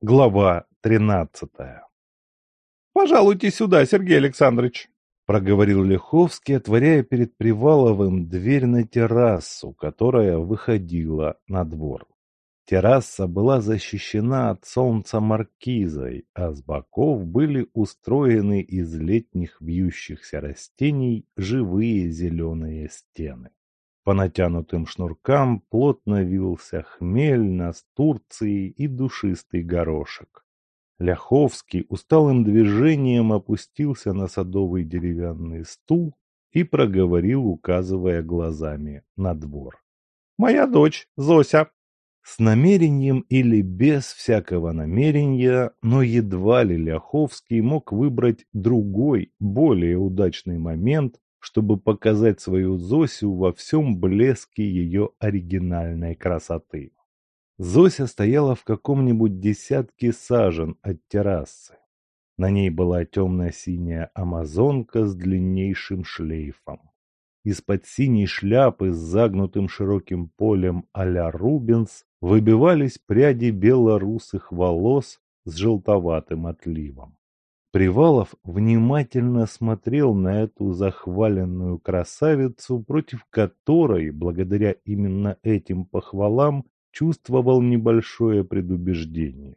Глава тринадцатая. «Пожалуйте сюда, Сергей Александрович», — проговорил Лиховский, отворяя перед Приваловым дверь на террасу, которая выходила на двор. Терраса была защищена от солнца маркизой, а с боков были устроены из летних вьющихся растений живые зеленые стены. По натянутым шнуркам плотно вился хмель, настурции и душистый горошек. Ляховский усталым движением опустился на садовый деревянный стул и проговорил, указывая глазами на двор. «Моя дочь, Зося!» С намерением или без всякого намерения, но едва ли Ляховский мог выбрать другой, более удачный момент, чтобы показать свою Зосю во всем блеске ее оригинальной красоты. Зося стояла в каком-нибудь десятке сажен от террасы. На ней была темно-синяя амазонка с длиннейшим шлейфом. Из-под синей шляпы с загнутым широким полем а-ля Рубенс выбивались пряди белорусых волос с желтоватым отливом. Привалов внимательно смотрел на эту захваленную красавицу, против которой, благодаря именно этим похвалам, чувствовал небольшое предубеждение.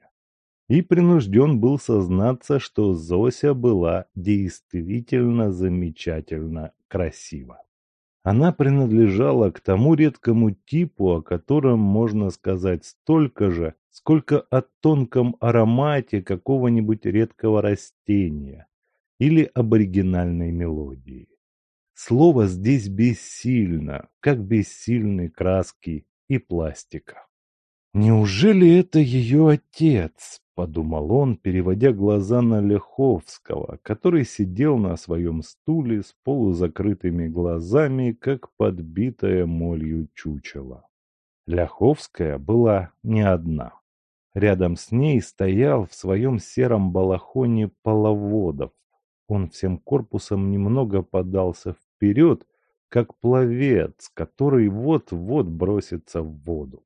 И принужден был сознаться, что Зося была действительно замечательно красива. Она принадлежала к тому редкому типу, о котором можно сказать столько же, сколько о тонком аромате какого-нибудь редкого растения или об оригинальной мелодии. Слово здесь бессильно, как бессильны краски и пластика. «Неужели это ее отец?» – подумал он, переводя глаза на Леховского, который сидел на своем стуле с полузакрытыми глазами, как подбитая молью чучело. Ляховская была не одна. Рядом с ней стоял в своем сером балахоне Половодов. Он всем корпусом немного подался вперед, как пловец, который вот-вот бросится в воду.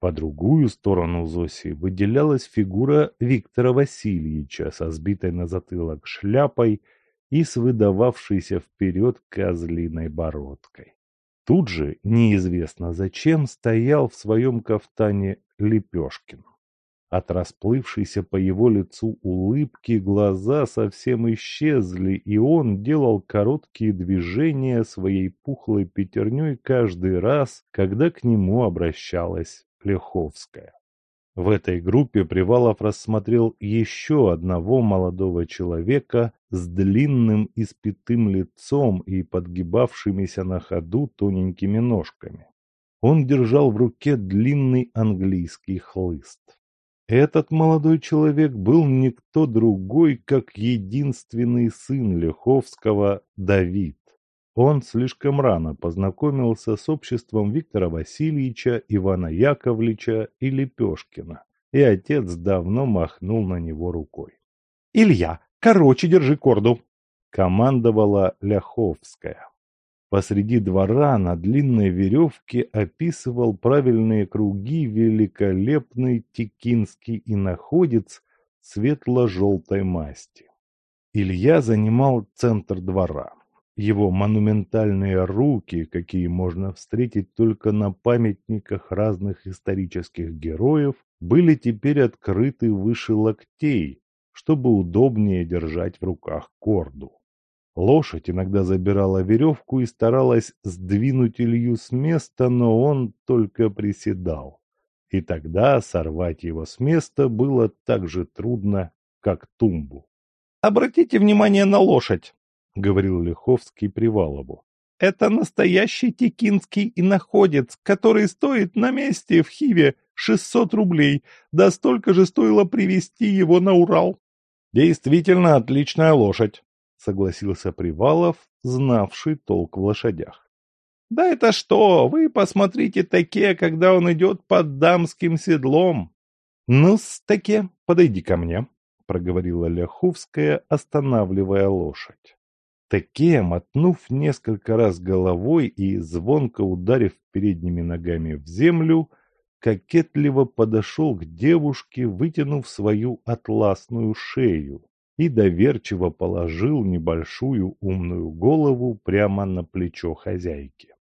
По другую сторону Зоси выделялась фигура Виктора Васильевича со сбитой на затылок шляпой и с выдававшейся вперед козлиной бородкой. Тут же, неизвестно зачем, стоял в своем кафтане Лепешкин. От расплывшейся по его лицу улыбки глаза совсем исчезли, и он делал короткие движения своей пухлой пятерней каждый раз, когда к нему обращалась Леховская. В этой группе Привалов рассмотрел еще одного молодого человека с длинным испитым лицом и подгибавшимися на ходу тоненькими ножками. Он держал в руке длинный английский хлыст. Этот молодой человек был никто другой, как единственный сын Леховского Давид. Он слишком рано познакомился с обществом Виктора Васильевича, Ивана Яковлевича и Лепешкина, и отец давно махнул на него рукой. «Илья, короче держи корду!» – командовала Ляховская. Посреди двора на длинной веревке описывал правильные круги великолепный текинский иноходец светло-желтой масти. Илья занимал центр двора. Его монументальные руки, какие можно встретить только на памятниках разных исторических героев, были теперь открыты выше локтей, чтобы удобнее держать в руках корду. Лошадь иногда забирала веревку и старалась сдвинуть Илью с места, но он только приседал. И тогда сорвать его с места было так же трудно, как тумбу. «Обратите внимание на лошадь!» — говорил Лиховский Привалову. «Это настоящий текинский иноходец, который стоит на месте в Хиве 600 рублей, да столько же стоило привезти его на Урал». «Действительно отличная лошадь», — согласился Привалов, знавший толк в лошадях. «Да это что, вы посмотрите таке, когда он идет под дамским седлом!» «Ну-с, таке, подойди ко мне», — проговорила Ляховская, останавливая лошадь. Таке, мотнув несколько раз головой и звонко ударив передними ногами в землю, кокетливо подошел к девушке, вытянув свою атласную шею и доверчиво положил небольшую умную голову прямо на плечо хозяйки.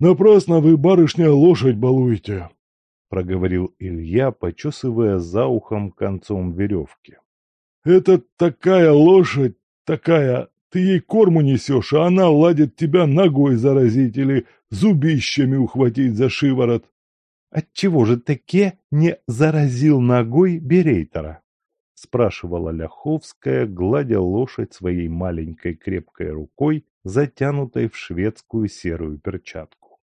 «Напрасно вы, барышня, лошадь балуете!» — проговорил Илья, почесывая за ухом концом веревки. «Это такая лошадь, такая, ты ей корму несешь, а она ладит тебя ногой заразить или зубищами ухватить за шиворот». «Отчего же таке не заразил ногой Берейтера?» — спрашивала Ляховская, гладя лошадь своей маленькой крепкой рукой, затянутой в шведскую серую перчатку.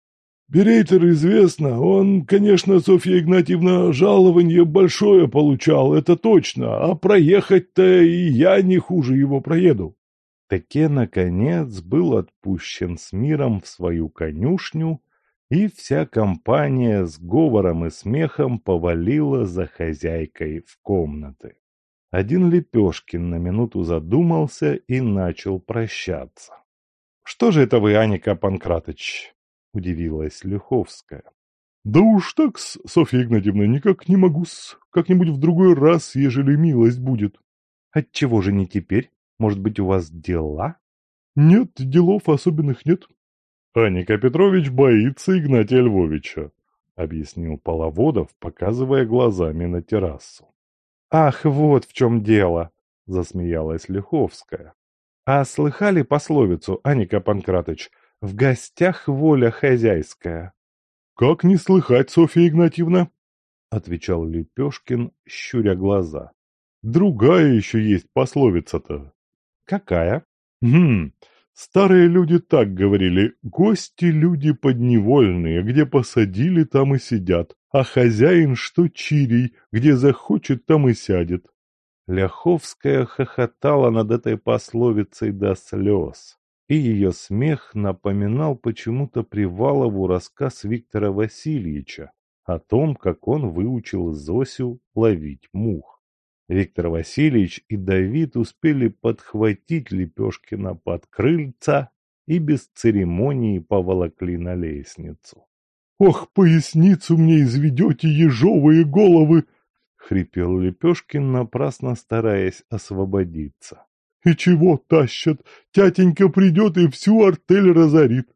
«Берейтер известно, он, конечно, Софья Игнатьевна, жалование большое получал, это точно, а проехать-то и я не хуже его проеду». Таке, наконец, был отпущен с миром в свою конюшню, и вся компания с говором и смехом повалила за хозяйкой в комнаты. Один Лепешкин на минуту задумался и начал прощаться. — Что же это вы, Аника Панкратыч? — удивилась Люховская. — Да уж так, Софья Игнатьевна, никак не могу-с. Как-нибудь в другой раз, ежели милость будет. — Отчего же не теперь? Может быть, у вас дела? — Нет, делов особенных нет. — Аника Петрович боится Игнатия Львовича, — объяснил Половодов, показывая глазами на террасу. «Ах, вот в чем дело!» — засмеялась Лиховская. «А слыхали пословицу, Аника Панкратыч? В гостях воля хозяйская». «Как не слыхать, Софья Игнатьевна?» — отвечал Лепешкин, щуря глаза. «Другая еще есть пословица-то». «Какая?» «Хм, старые люди так говорили, гости люди подневольные, где посадили, там и сидят а хозяин что чирий, где захочет, там и сядет. Ляховская хохотала над этой пословицей до слез, и ее смех напоминал почему-то Привалову рассказ Виктора Васильевича о том, как он выучил Зосю ловить мух. Виктор Васильевич и Давид успели подхватить Лепешкина под крыльца и без церемонии поволокли на лестницу. «Ох, поясницу мне изведете, ежовые головы!» — хрипел Лепешкин, напрасно стараясь освободиться. «И чего тащат? Тятенька придет и всю артель разорит.